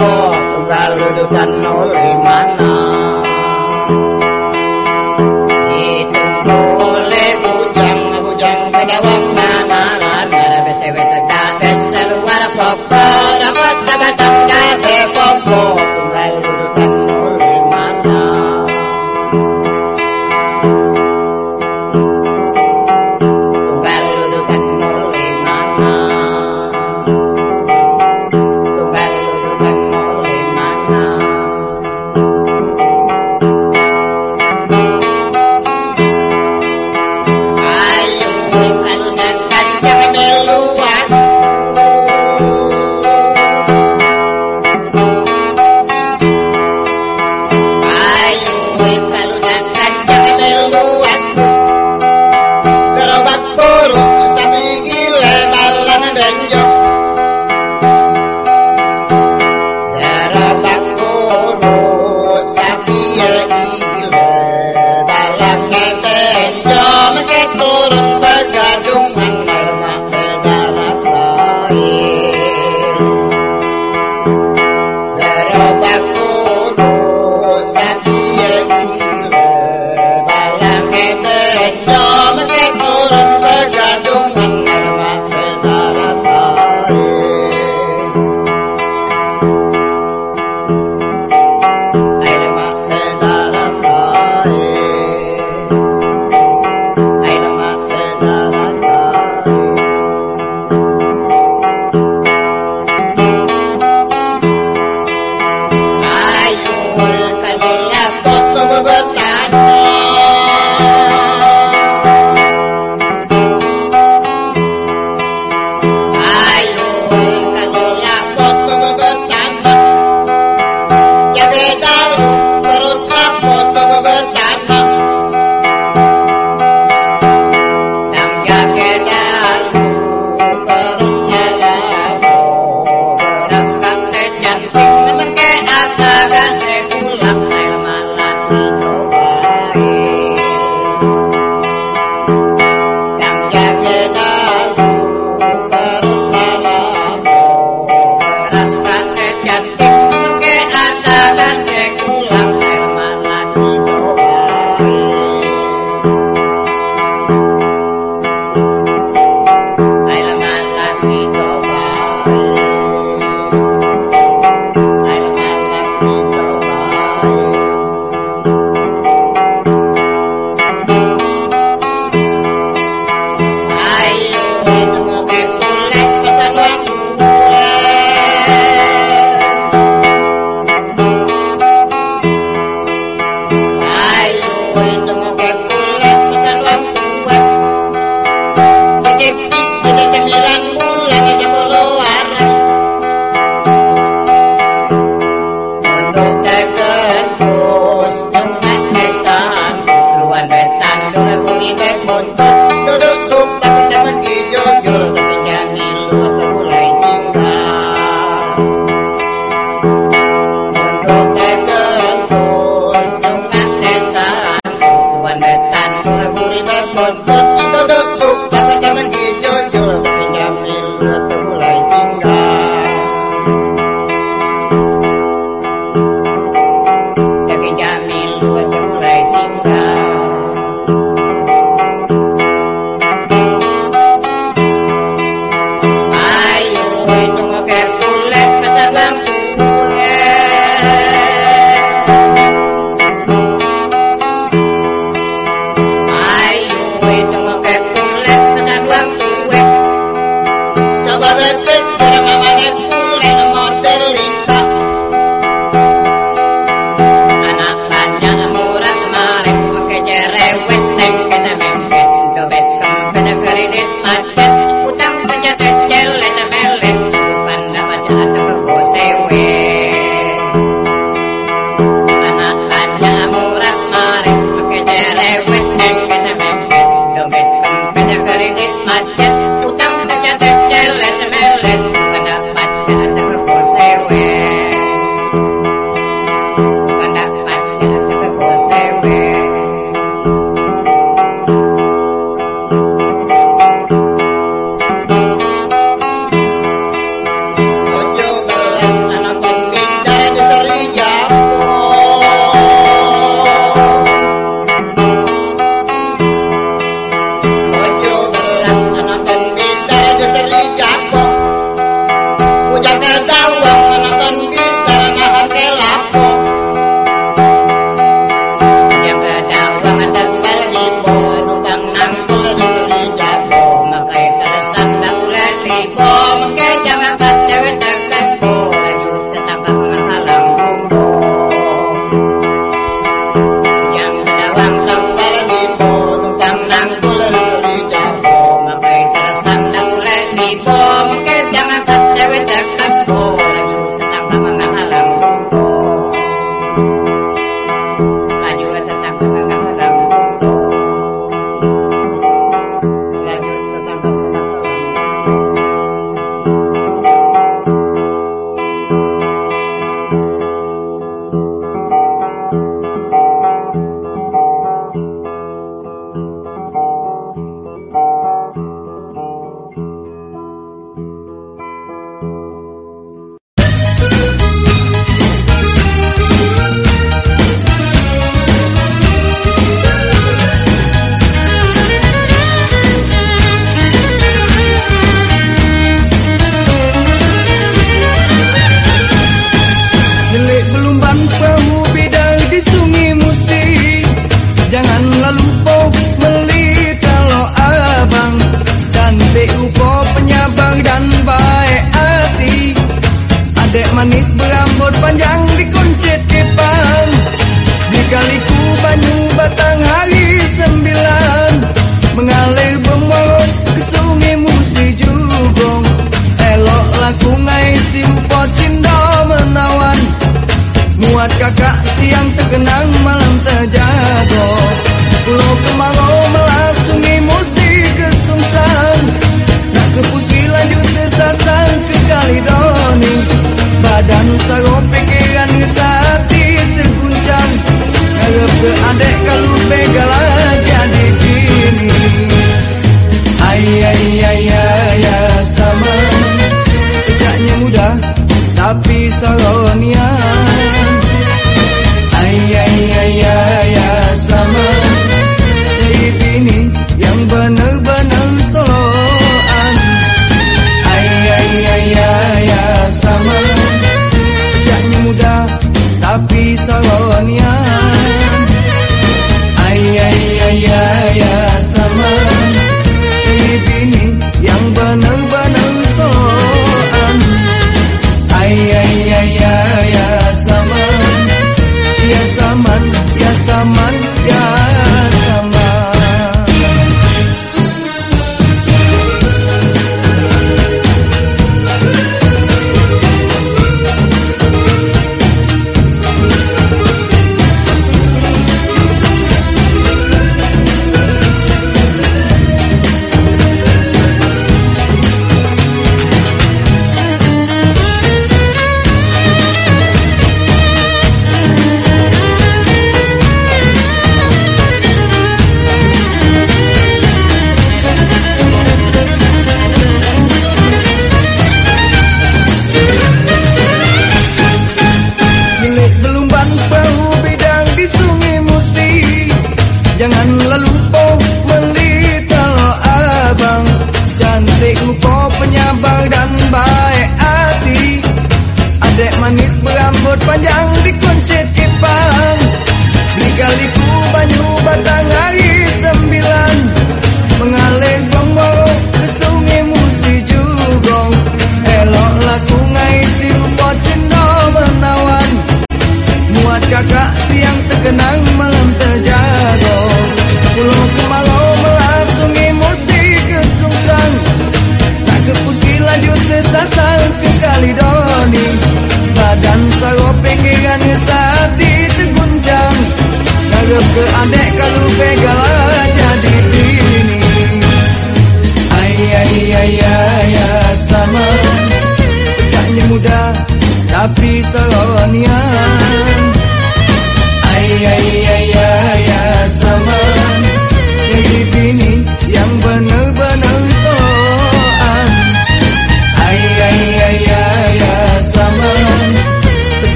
apa galudukan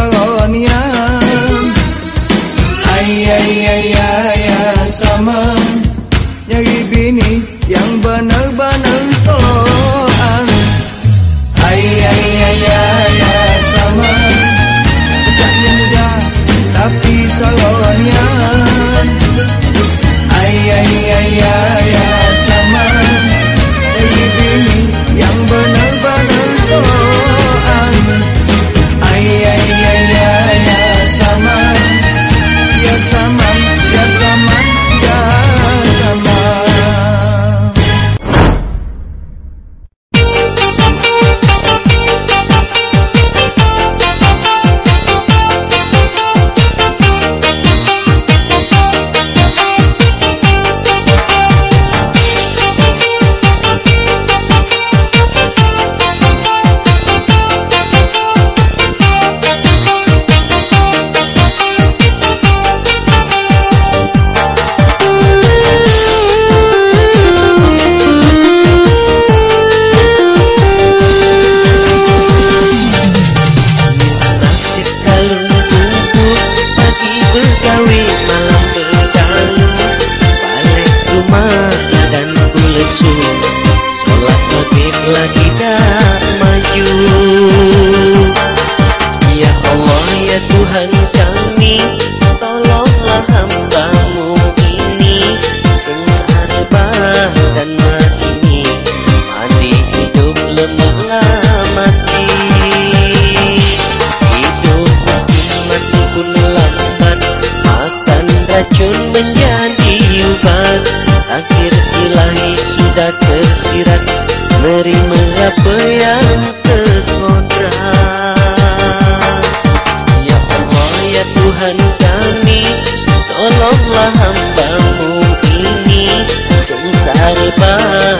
kalonian Ay ay ay sama. Nyari bini yang benar-benar soan Ay ay ay ay sama. Kerjanya mudah tapi salonnya racun menjadi ubat. Akhir ilahi sudah tersirat Menerima apa yang terkodrat Ya Allah ya Tuhan kami Tolonglah hambamu ini Sengsara bahagia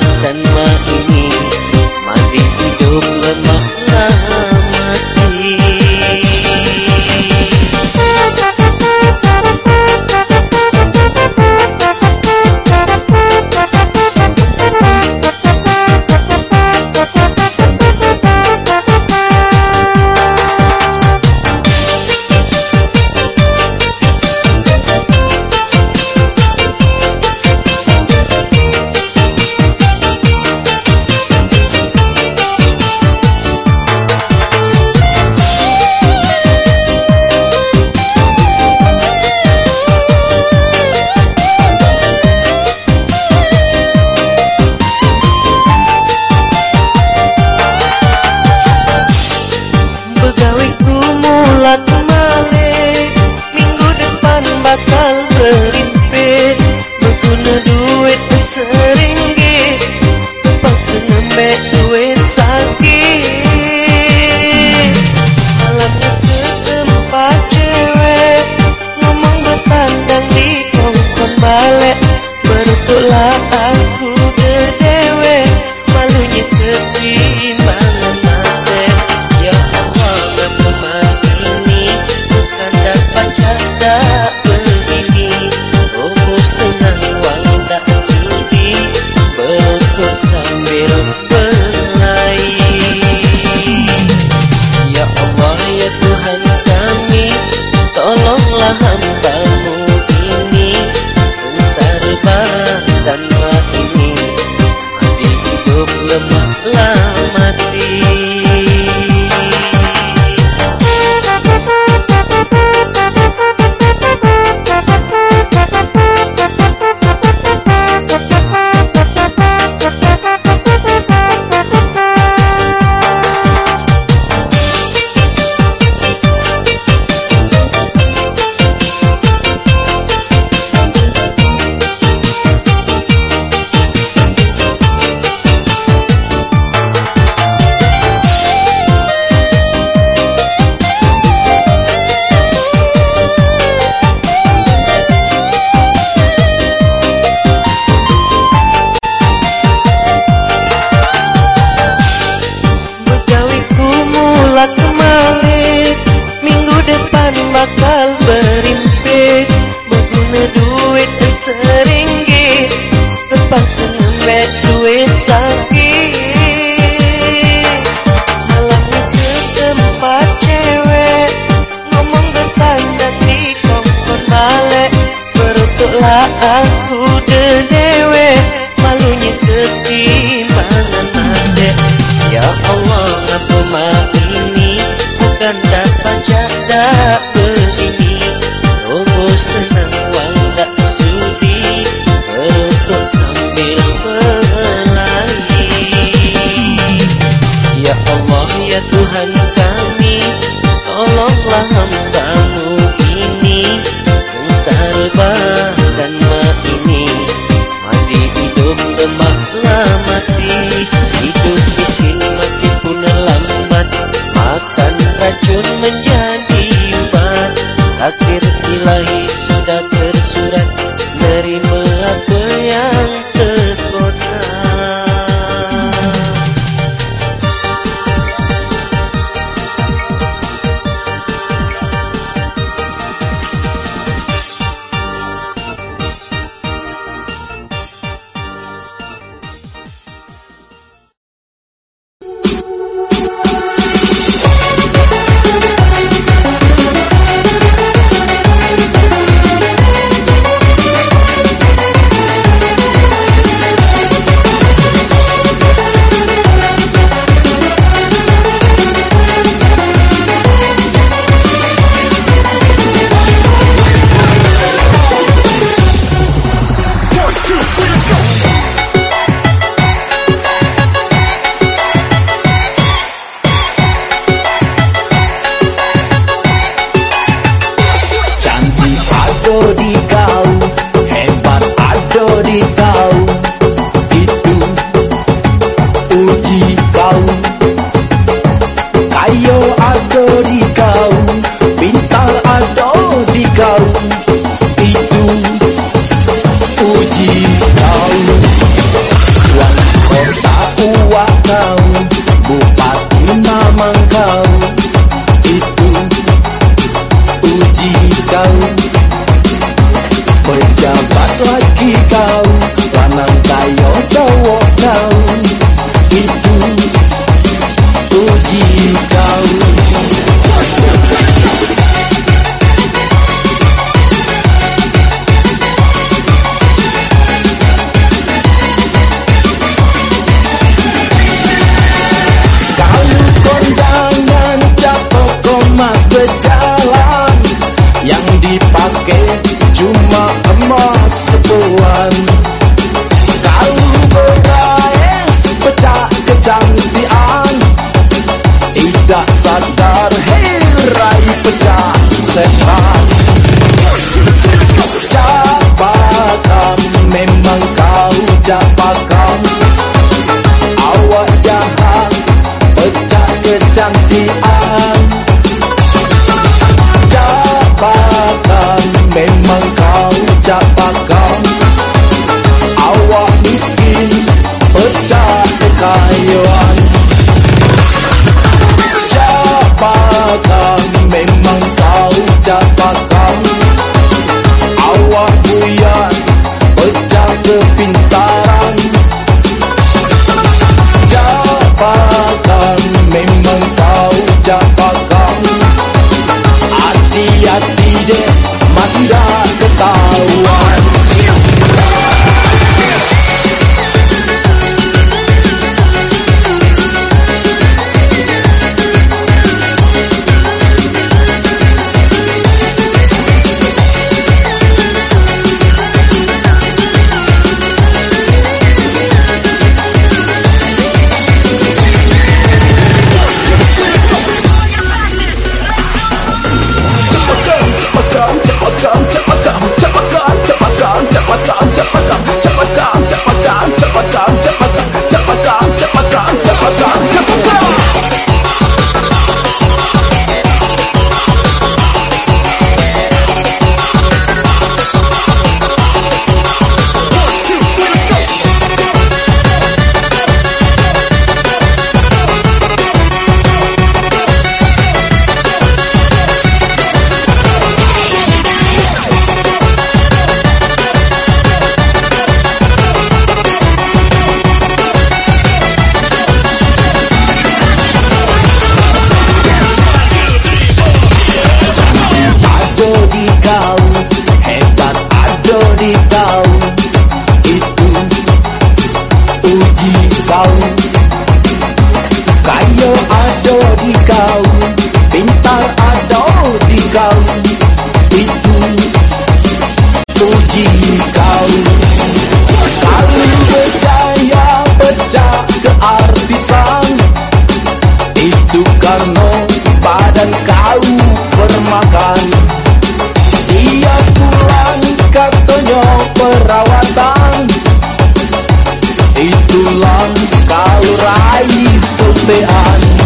eyes, so they an.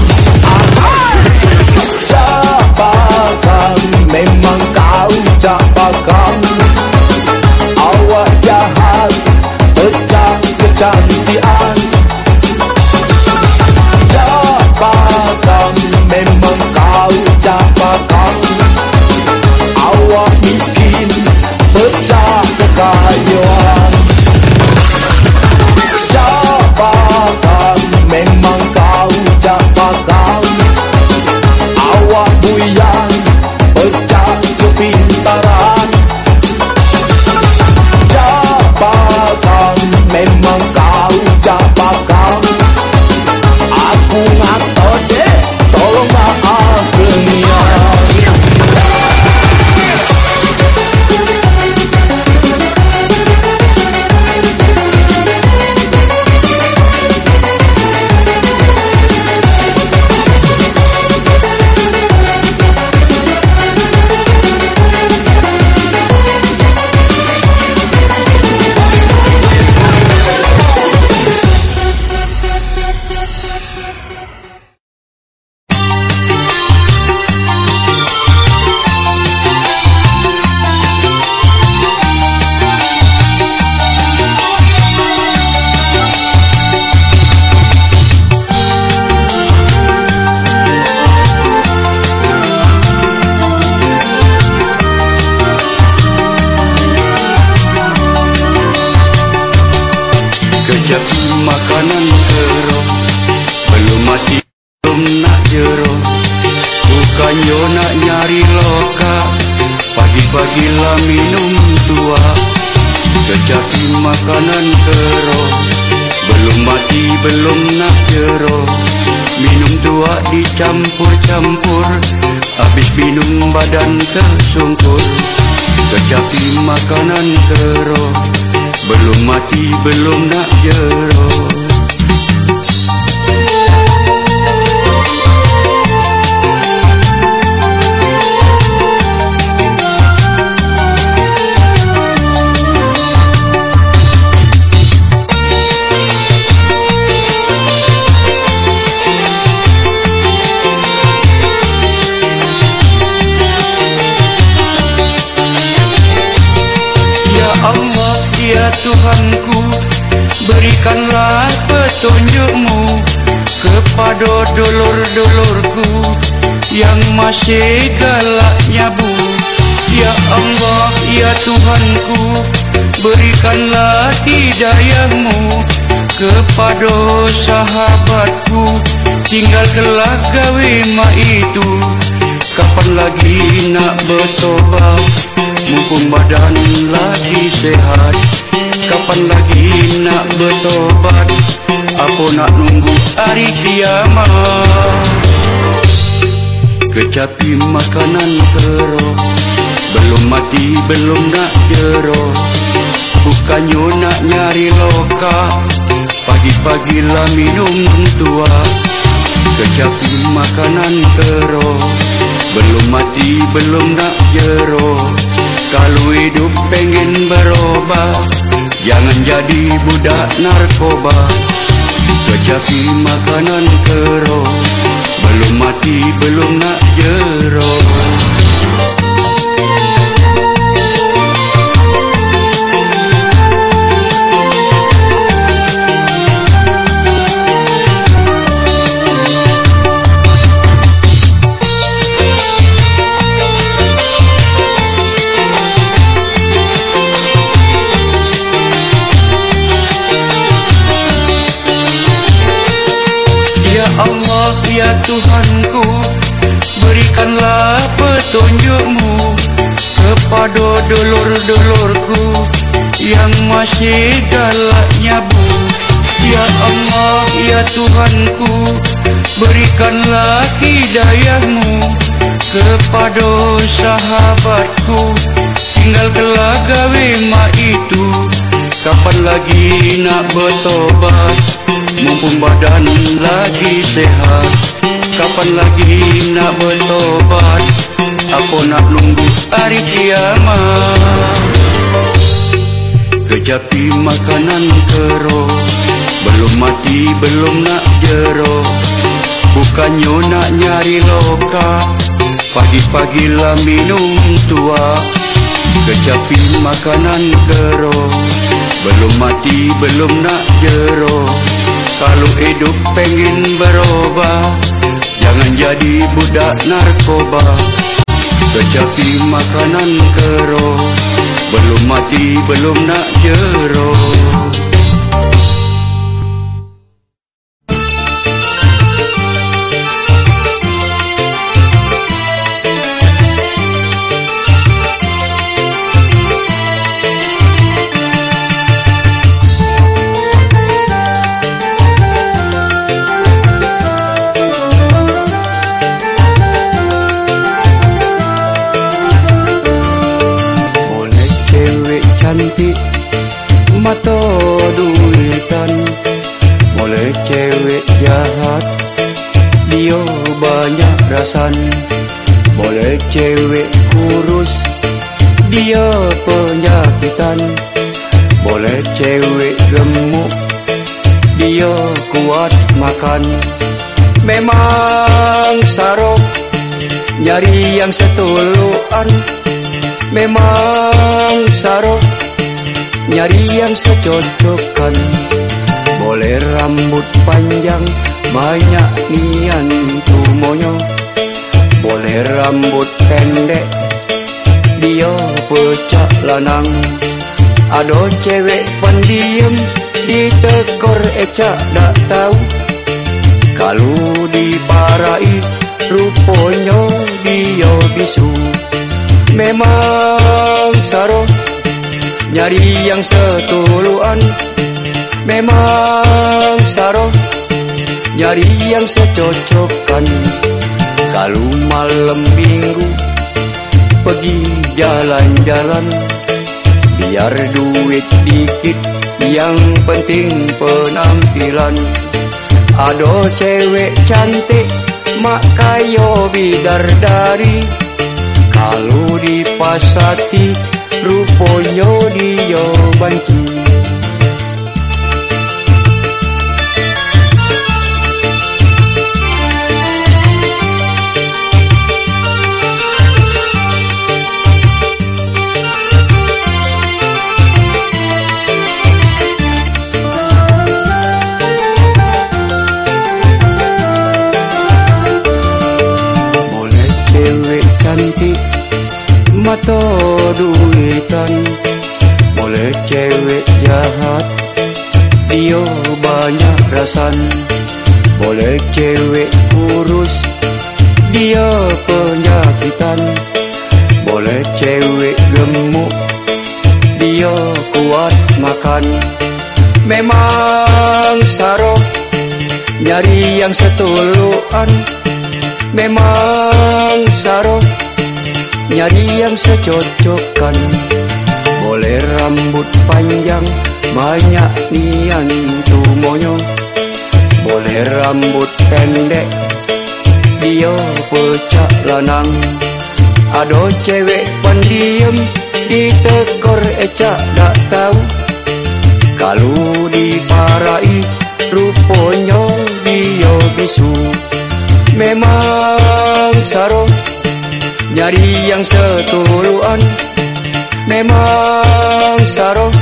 Minum tua Kejap makanan kerok Belum mati belum nak jerok Minum tua dicampur-campur. Habis minum badan tersungkur. Kecapi makanan kerok Belum mati belum nak jerok petunjukmu Kepada dulur-dulurku Yang masih galak nyabu Ya Allah, ya Tuhanku Berikanlah hidayahmu Kepada sahabatku. Tinggal kelak gawe mak itu. Kapan lagi nak bertobat? Mumpung badan lagi sehat. Kapan lagi nak bertobat Apa nak nunggu hari kiamat? Kecapi makanan teruk. Belum mati belum nak jerok Bukannya nak nyari loka. Pagi-pagi lah minum tua. Kecapi makanan teruk. Belum mati belum nak jerok Kalau hidup pengen berubah Jangan jadi budak narkoba Kecapi makanan teruk Belum mati belum nak jerok petunjukmu Kepada dulur-dulurku yang masih galaknya bu Ya Allah ya Tuhanku berikanlah hidayahmu kepada sahabatku. Tinggal kelak gawe mak itu. Kapan lagi nak bertobat? Mumpung badan lagi sehat. Kapan lagi nak bertobat aku nak nunggu hari kiamat. Kejapi makanan kero belum mati belum nak jero bukannya nak nyari loka. Pagi-pagi lah minum tua. Kejapi makanan kero belum mati belum nak jero kalau hidup pengen berubah Jangan jadi budak narkoba Kecapi makanan kero Belum mati belum nak jero Boleh cewek kurus Dia penyakitan. Boleh cewek gemuk Dia kuat makan. Memang sarok Nyari yang setuluan Memang sarok Nyari yang secocokkan Boleh rambut panjang Banyak nian tumonyo Boleh rambut pendek Dia pecah lanang. Ado cewek pendiam Ditekor ecak dak tahu. Kalau diparai Ruponya dia bisu. Memang saroh Nyari yang setuluan. Memang saroh Nyari yang secocokkan Kalau malam minggu Pergi jalan-jalan. Biar duit dikit Yang penting penampilan. Ado cewek cantik Mak kayo bidardari Kalau dipasati Ruponya dia banci Mata duitan Boleh cewek jahat Dia banyak rasan. Boleh cewek kurus Dia penyakitan. Boleh cewek gemuk Dia kuat makan. Memang sarok Nyari yang setuluan. Memang sarok Nyari yang secocokkan Boleh rambut panjang Banyak nian tumonyo Boleh rambut pendek Dia pecah lanang. Ado cewek pendiam Ditekor ecak dak tahu. Kalau diparai Ruponya dia bisu. Memang sarong Nyari yang setuluan Memang sarong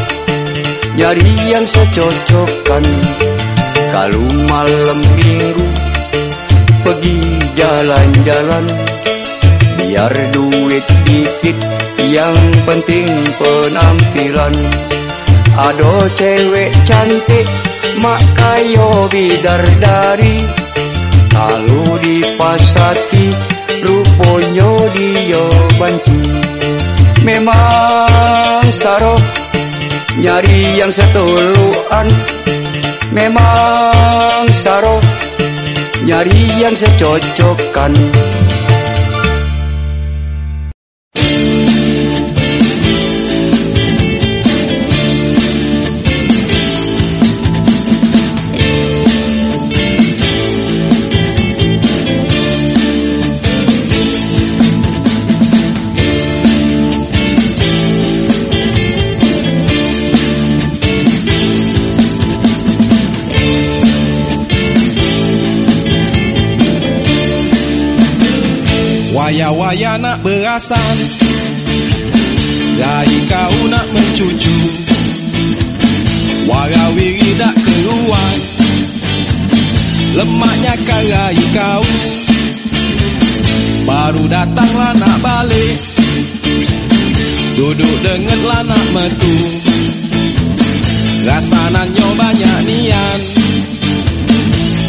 Nyari yang secocokkan Kalau malam minggu Pergi jalan-jalan. Biar duit dikit Yang penting penampilan. Ado cewek cantik Mak kayo bidardari. Kalau dipasati rupanya dia banci memang saro nyari yang setuluan memang saro nyari yang secocokan kasan Lain kau nak mencucu. Warawiri tak keluar. Lemaknya karai kau. Baru datanglah nak balik. Duduk denganlah nak metu. Rasanannya banyak nian.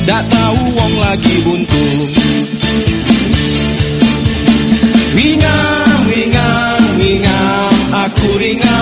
Tak tahu wong lagi buntu. por.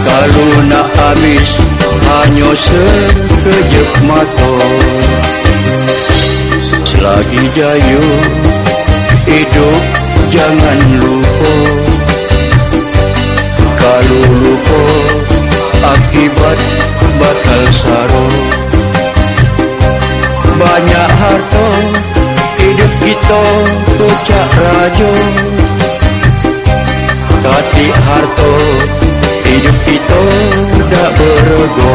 Kalau nak habis hanya sekejap mata. Selagi jaya hidup jangan lupa. Kalau lupa akibat bakal sarung banyak harta hidup kita pecah raja Tapi harta hidup kita tak berego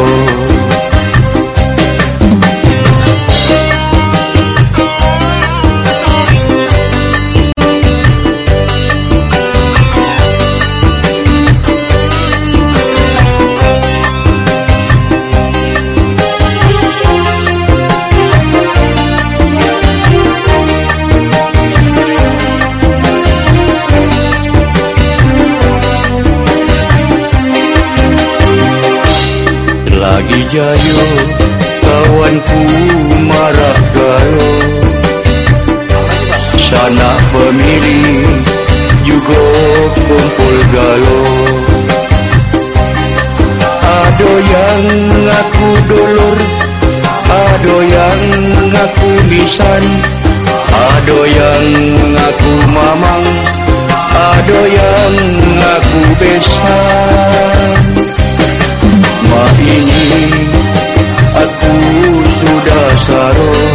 Lagi jayo kawanku marah galo Sana pemilih juga kumpul galo Ada yang ngaku dolur Ada yang ngaku lisan Ada yang ngaku mamang Ada yang ngaku besan aku sudah saruh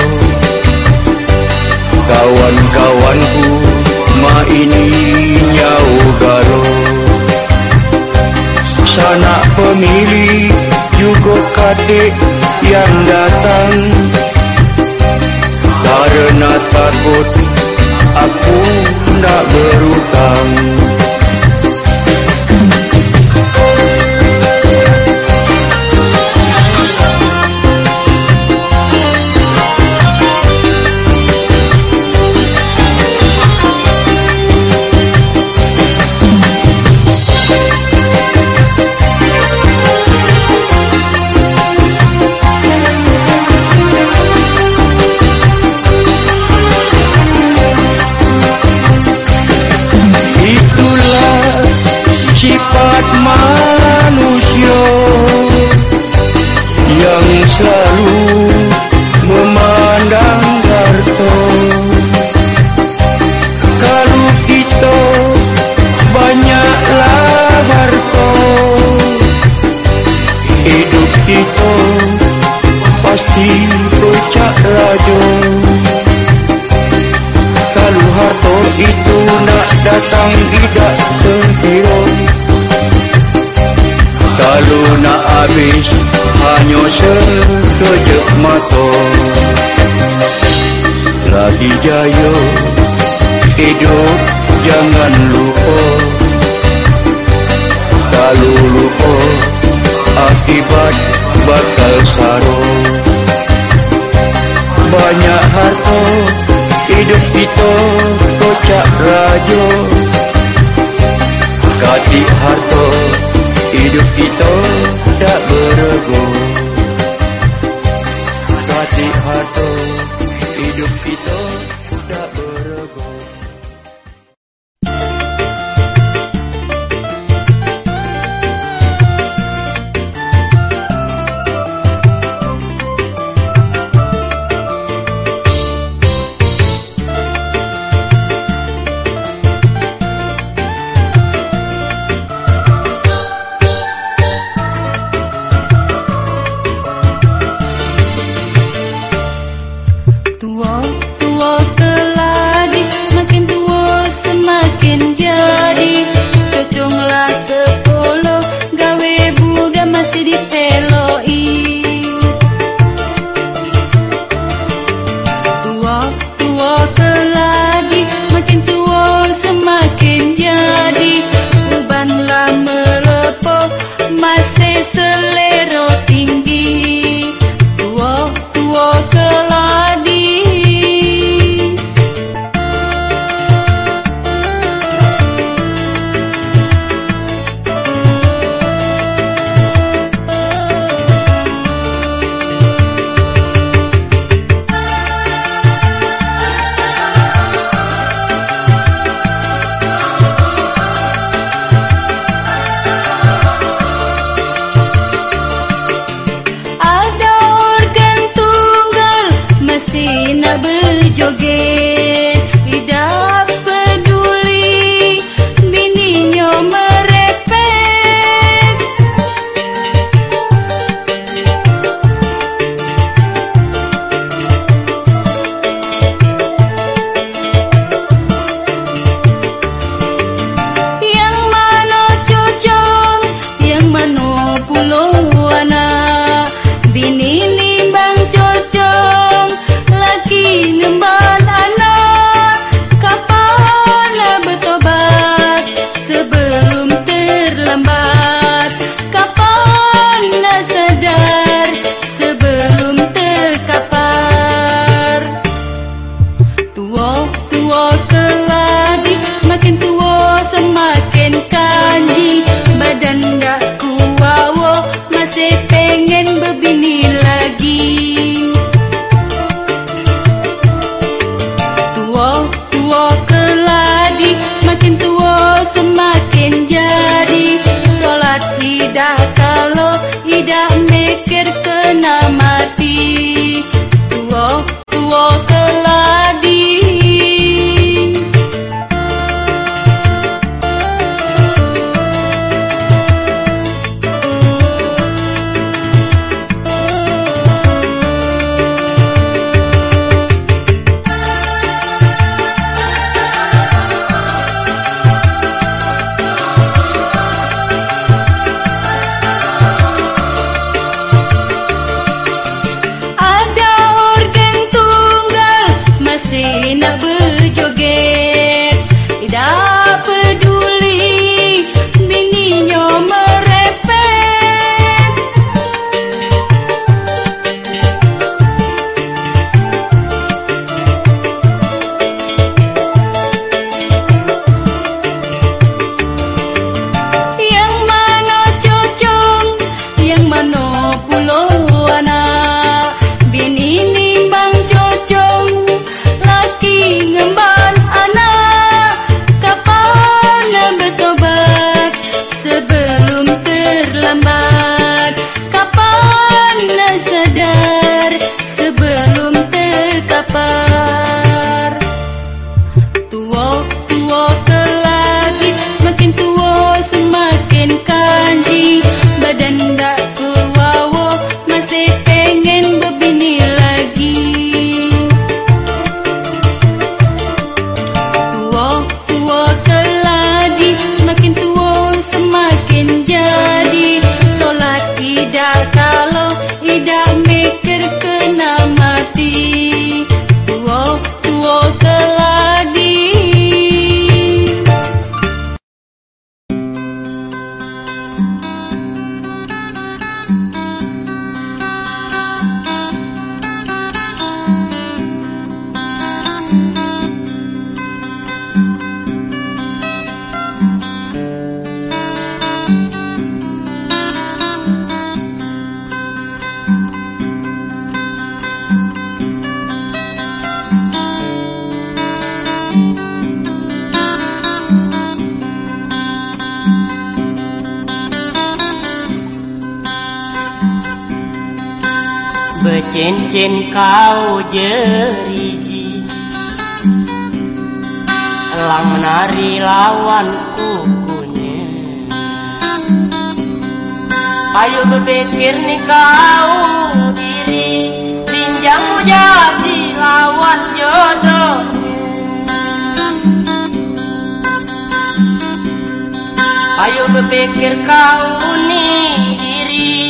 Kawan-kawanku Ma ini nyau garo Sanak pemilih juga kadek yang datang Karena takut aku nak berutang selalu memandang harta. Kalau kita banyaklah harta, hidup kita pasti pecah raja. Kalau harta itu nak datang tidak sekira Kalau nak habis hanya sekejap mata. Lagi jaya hidup jangan lupa. Kalau lupa akibat bakal sarung Banyak harta Hidup kita kocak rajo Kati harta Hidup kita tak berego Kati kau jeriji Elang menari lawan kukunya. Ayo berpikir nih kau diri. Pinjam jadi lawan jodohnya. Ayo berpikir kau nih diri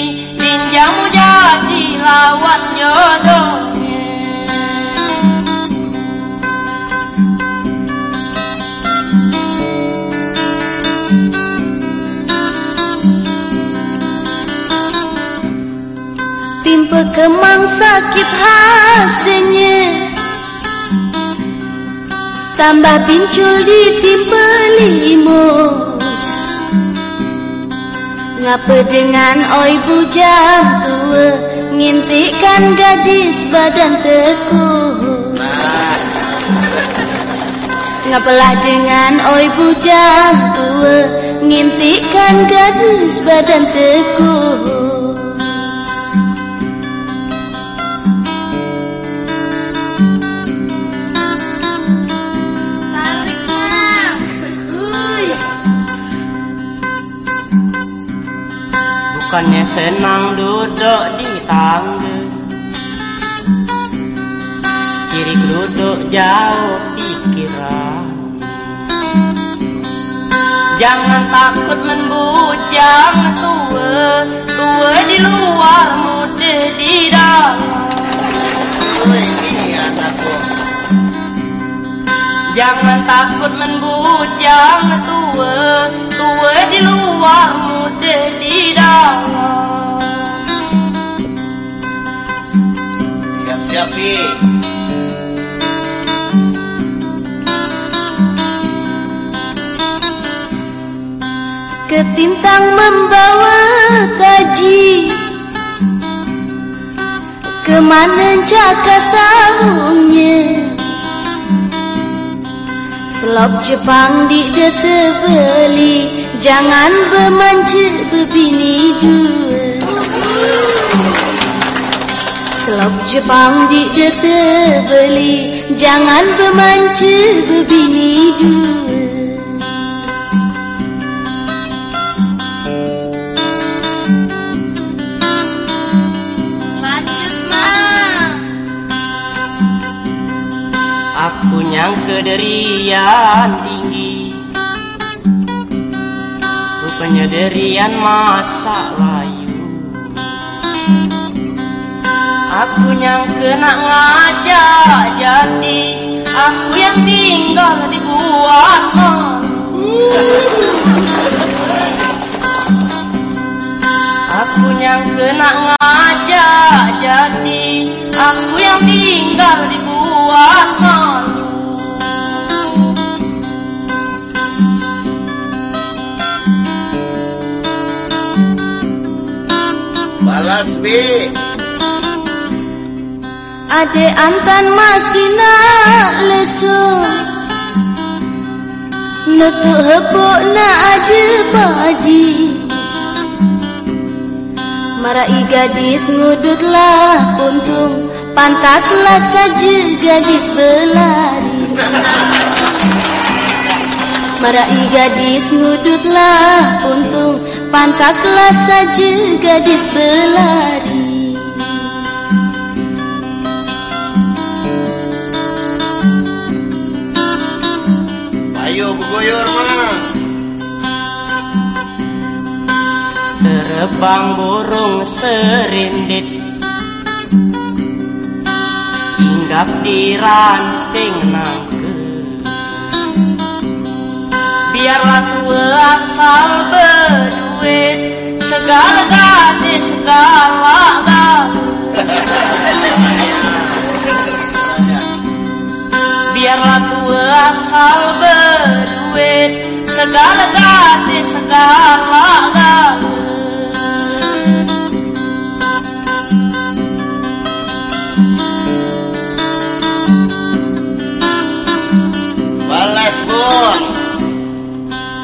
Pinjam jadi lawan jodohnya. Timpa kemang sakit hasilnya. Tambah pincul di timpa limus Ngapa dengan oi bujang tua? Ngintikan gadis badan teguh. Ngapalah dengan oi bujang tua? Ngintikan gadis badan teguh Bukannya senang duduk di tangga. Kiri duduk jauh pikiran. Jangan takut membujang tua. Tua di luar muda di dalam. Jangan takut membujang tua Di. Ketintang membawa taji. Ke mana jaka sarungnya Selop Jepang di dete beli Jangan bermanja berbini dua. Selop Jepang di dete beli Jangan bermanja berbini dua Aku nyangka derian tinggi. Rupanya derian masa layu. Aku nyangka nak ngajak jadi Aku yang tinggal di buat Aku nyangka nak ngajak jadi Aku yang tinggal di buat malu Balas, Pi. Ade antan masih nak lesu. Nutuk hepuk nak ada baji. Marai gadis ngudutlah untung. Pantaslah saja gadis berlari. Marai gadis ngudutlah untung Pantaslah saja gadis berlari. Ayo, Bugoyor. Terbang burung serindit. Hinggap di ranting nangke Biarlah tua asal berduit Segala gadis segala Biarlah tua asal berduit. Segala gadis segala galuh Balas, Bun.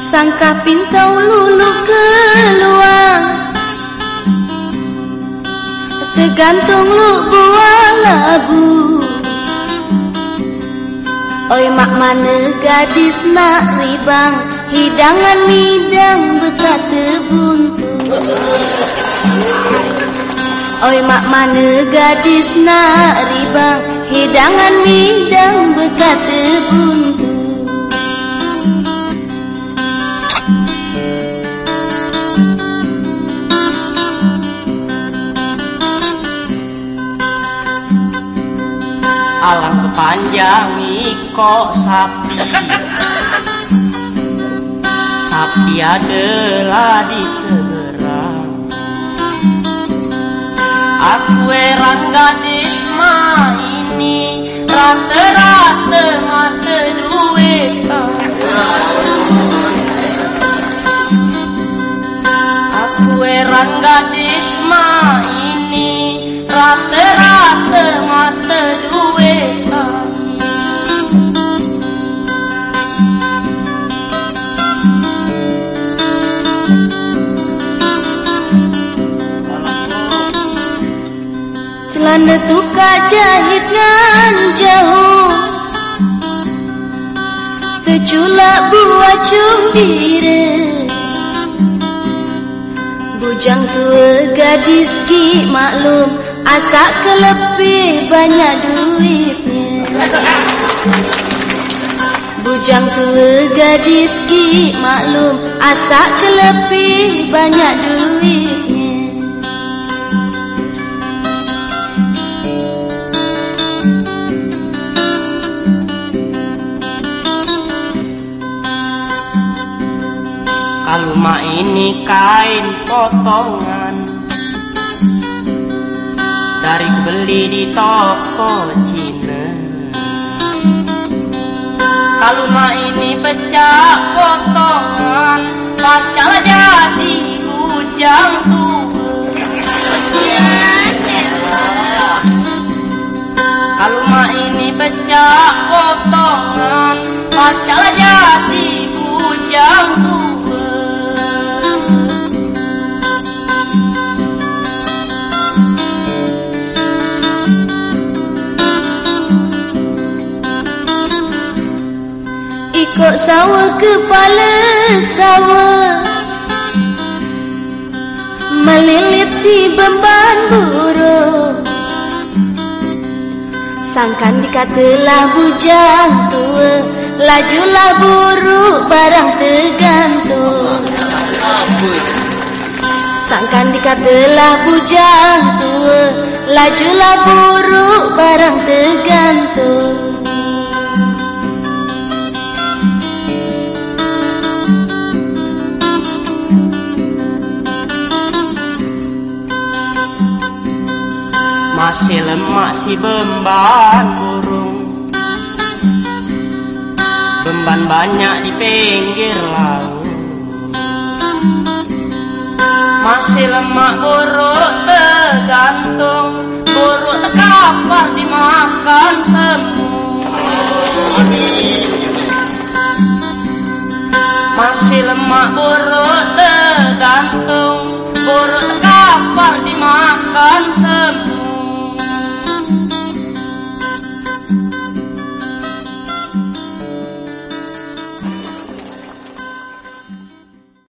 Sangka pintau lulu keluar Tergantung lu buah labu Oi mak mana gadis nak ribang? Hidangan midang bekat terbuntu. Oi mak mana gadis nak ribang? Hidangan midang bekat terbuntu kepanjang kok sapi. Sapi adalah di seberang. Aku erang gadis ma ini Rata-rata mata duit Aku. Erang gadis ma ini Rata-rata mata duit Celana tukar jahit ngan jauh Terculak buah cumbire Bujang tua gadis ki maklum Asak kelebih banyak duitnya. Bujang tua gadis ki maklum Asak kelebih banyak duitnya Alma ini kain potongan. Dari beli di toko Cina. Kaluma ini pecah potongan Sawah kepala sawah Melilit si beban buruh Sangkan dikatalah bujang tua Lajulah buruk barang tergantung. Sangkan dikatalah bujang tua Lajulah buruk barang tergantung si lemak si beban burung. Beban banyak di pinggir laut. Masih lemak buruk tergantung. Buruk terkapar dimakan semua. Masih lemak buruk tergantung. Buruk terkapar dimakan semua.